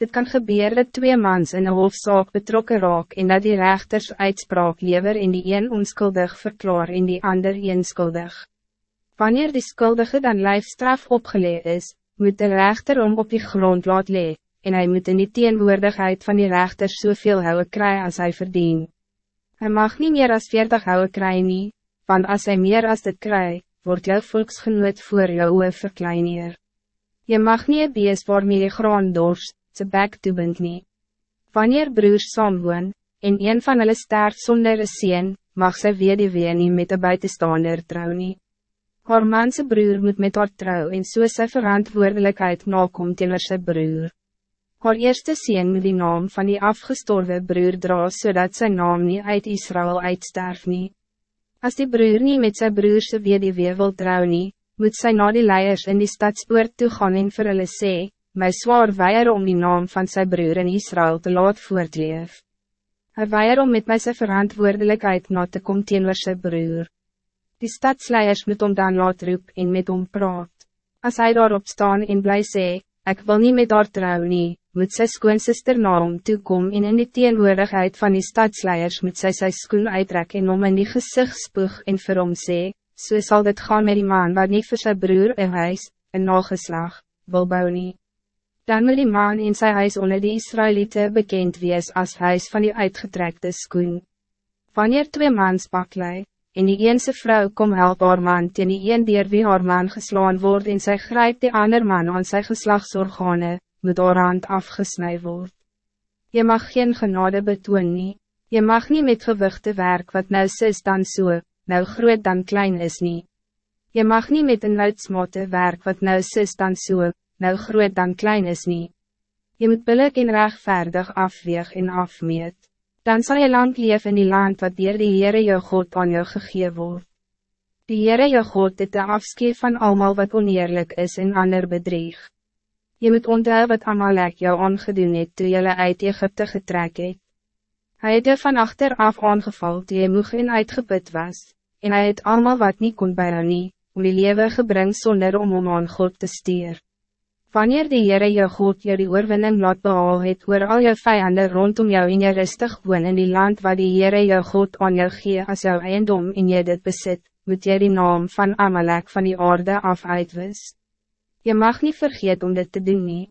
Dit kan gebeuren dat twee mans in een hofzaak betrokken raak en dat die rechters uitspraak lever in die een onskuldig verklaar in die ander onskuldig. Wanneer die skuldige dan lijfstraf opgeleid is, moet de rechter om op die grond laat lee, en hij moet in die teenwoordigheid van die rechters soveel houwe kry als hij verdient. Hij mag niet meer als veertig houwe kry nie, want als hij meer als dit kry, wordt jou volksgenoot voor jou verkleineer. Je mag niet een beest waarmee je graan dorst, ze bek toebind nie. Wanneer broers saamwoon, en een van hulle sterf sonder een sien, mag sy wediwee nie met een buitenstaander trou nie. Haar manse broer moet met haar trou en so sy verantwoordelijkheid nakom teenoor sy broer. Haar eerste sien moet die naam van die afgestorwe broer dra, zodat zijn naam niet uit Israël uitsterf nie. As die broer niet met zijn broerse wediwee wil trou nie, moet sy na die leiers in die stadspoort toe gaan en vir hulle sê, my zwaar weier om die naam van zijn broer in Israël te laat voortleef. Hij weier om met my sy verantwoordelijkheid na te kom teenoor sy broer. Die stadsleiers moet om dan laat roep en met hom praat. Als hij daarop staan en bly sê, ek wil niet met haar trouw nie, moet sy skoonsister na hom toekom en in die teenwoordigheid van die stadsleiers moet sy sy skoen uittrek en om in die gezicht spoeg en vir hom sê, so sal dit gaan met die man wat niet vir sy broer een huis, een nageslag, wil bou nie dan moet die man in zijn huis onder die Israëlieten bekend wees als huis van die uitgetrekte skoen. Wanneer twee mans baklei, en die eense vrouw kom help haar man teen die een dier wie haar man geslaan wordt en sy grijpt die ander man aan sy geslagsorgane, moet haar hand afgesnij word. Je mag geen genade betoon nie, je mag niet met gewichte werk wat nou is dan so, nou groot dan klein is nie. Je mag niet met een luidsmate werk wat nou is dan so, nou groot dan klein is niet. Je moet billik en rechtvaardig afweeg en afmeet. Dan zal je lang leven in die land wat dier die Heere jou God aan jou gegee word. Die Heere jou God het de afskeer van allemaal wat oneerlijk is en ander bedrieg. Je moet onthou wat Amalek jou aangedoen het toe jylle uit Egypte getrek het. Hy het jou van achter af aangeval toe jy moeg en uitgeput was, en hij het allemaal wat niet kon bijna nie, om die lewe gebring sonder om om aan God te stier. Wanneer die Heere jou God jou die oorwinning laat behaal het oor al jou vijanden rondom jou en jy rustig woon in die land waar die Heere jou God aan jou gee as jou eiendom en jy dit besit, moet jy die naam van Amalek van die aarde af uitwis. Je mag niet vergeten om dit te doen nie.